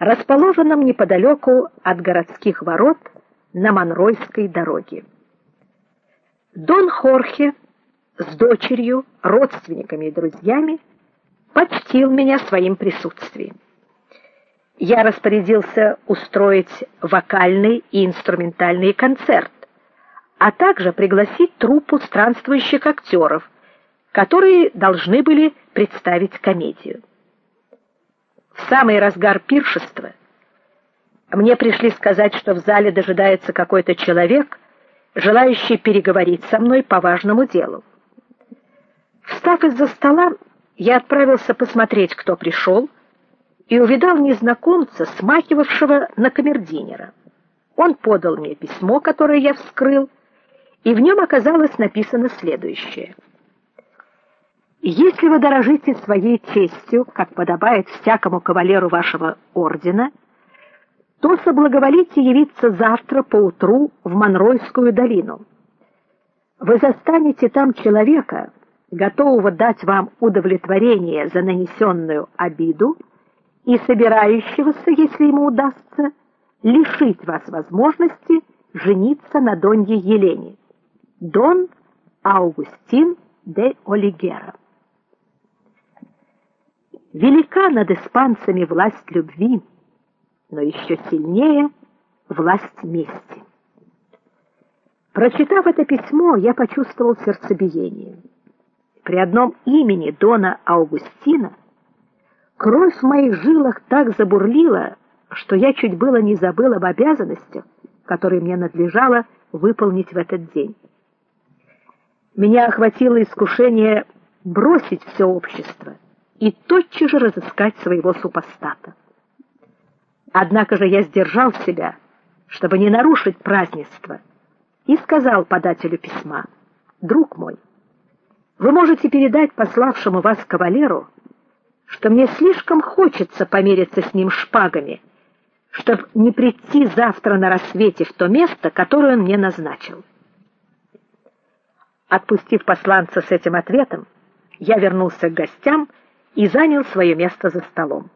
расположенном неподалеку от городских ворот на Монройской дороге. Дон Хорхе с дочерью, родственниками и друзьями почтил меня своим присутствием. Я распорядился устроить вокальный и инструментальный концерт, а также пригласить труппу странствующих актеров, которые должны были представить комедию. Самый разгар пиршества мне пришли сказать, что в зале дожидается какой-то человек, желающий переговорить со мной по важному делу. Встав из-за стола, я отправился посмотреть, кто пришел, и увидал незнакомца, смахивавшего на камердинера. Он подал мне письмо, которое я вскрыл, и в нем оказалось написано следующее: Если вы дорожите своей честью, как подобает всякому кавалеру вашего ордена, то соблаговолите явиться завтра поутру в Монройскую долину. Вы застанете там человека, готового дать вам удовлетворение за нанесенную обиду и собирающегося, если ему удастся, лишить вас возможности жениться на Донье Елене. Дон Аугустин де Олигера. Велика над испанцами власть любви, но еще сильнее власть мести. Прочитав это письмо, я почувствовал сердцебиение. При одном имени Дона Аугустина кровь в моих жилах так забурлила, что я чуть было не забыл об обязанностях, которые мне надлежало выполнить в этот день. Меня охватило искушение бросить все общество и тотчас же разыскать своего супостата. Однако же я сдержал себя, чтобы не нарушить празднество, и сказал подателю письма: "Друг мой, вы можете передать пославшему вас кавалеру, что мне слишком хочется помериться с ним шпагами, чтобы не прийти завтра на рассвете в то место, которое он мне назначил". Отпустив посланца с этим ответом, я вернулся к гостям и занял свое место за столом.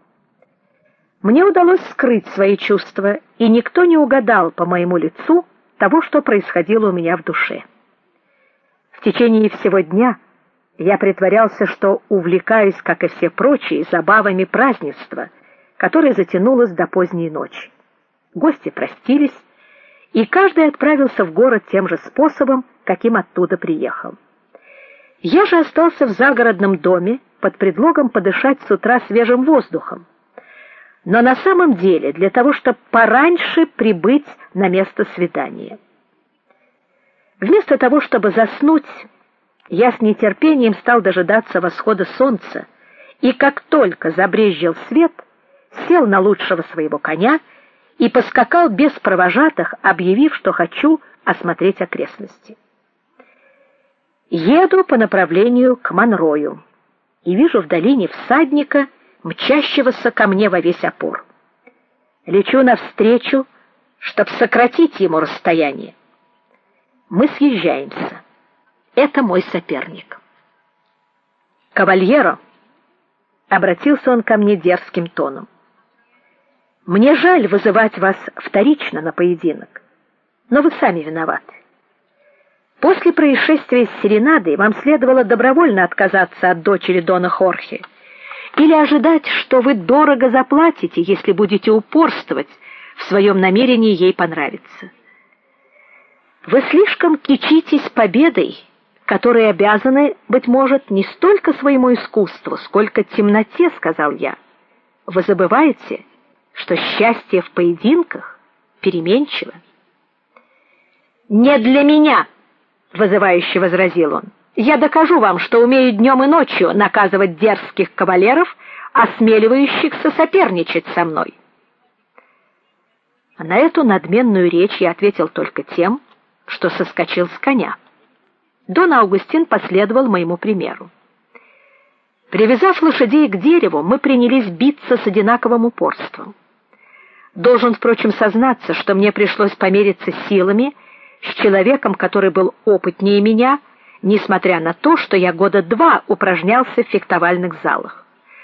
Мне удалось скрыть свои чувства, и никто не угадал по моему лицу того, что происходило у меня в душе. В течение всего дня я притворялся, что увлекаюсь, как и все прочие, забавами празднества, которое затянулось до поздней ночи. Гости простились, и каждый отправился в город тем же способом, каким оттуда приехал. Я же остался в загородном доме под предлогом подышать с утра свежим воздухом но на самом деле для того, чтобы пораньше прибыть на место свидания. Вместо того, чтобы заснуть, я с нетерпением стал дожидаться восхода солнца, и как только забрезжил свет, сел на лучшего своего коня и поскакал без провожатых, объявив, что хочу осмотреть окрестности. Еду по направлению к Монрою и вижу в долине всадника, мчащегося ко мне во весь опор. Лечу навстречу, чтобы сократить ему расстояние. Мы съезжаемся. Это мой соперник. Кавальеро обратился он ко мне дерзким тоном. Мне жаль вызывать вас вторично на поединок, но вы сами виноваты. После происшествия с Серенадой вам следовало добровольно отказаться от дочери дона Хорхе или ожидать, что вы дорого заплатите, если будете упорствовать в своем намерении ей понравиться. Вы слишком кичитесь победой, которой обязаны быть может не столько своему искусству, сколько темноте, сказал я. Вы забываете, что счастье в поединках переменчиво. Не для меня, вызывающе возразил он. Я докажу вам, что умею днем и ночью наказывать дерзких кавалеров, осмеливающихся соперничать со мной. А на эту надменную речь я ответил только тем, что соскочил с коня. Дон Аугустин последовал моему примеру. Привязав лошадей к дереву, мы принялись биться с одинаковым упорством. Должен, впрочем, сознаться, что мне пришлось помериться силами с человеком, который был опытнее меня несмотря на то, что я года два упражнялся в фехтовальных залах.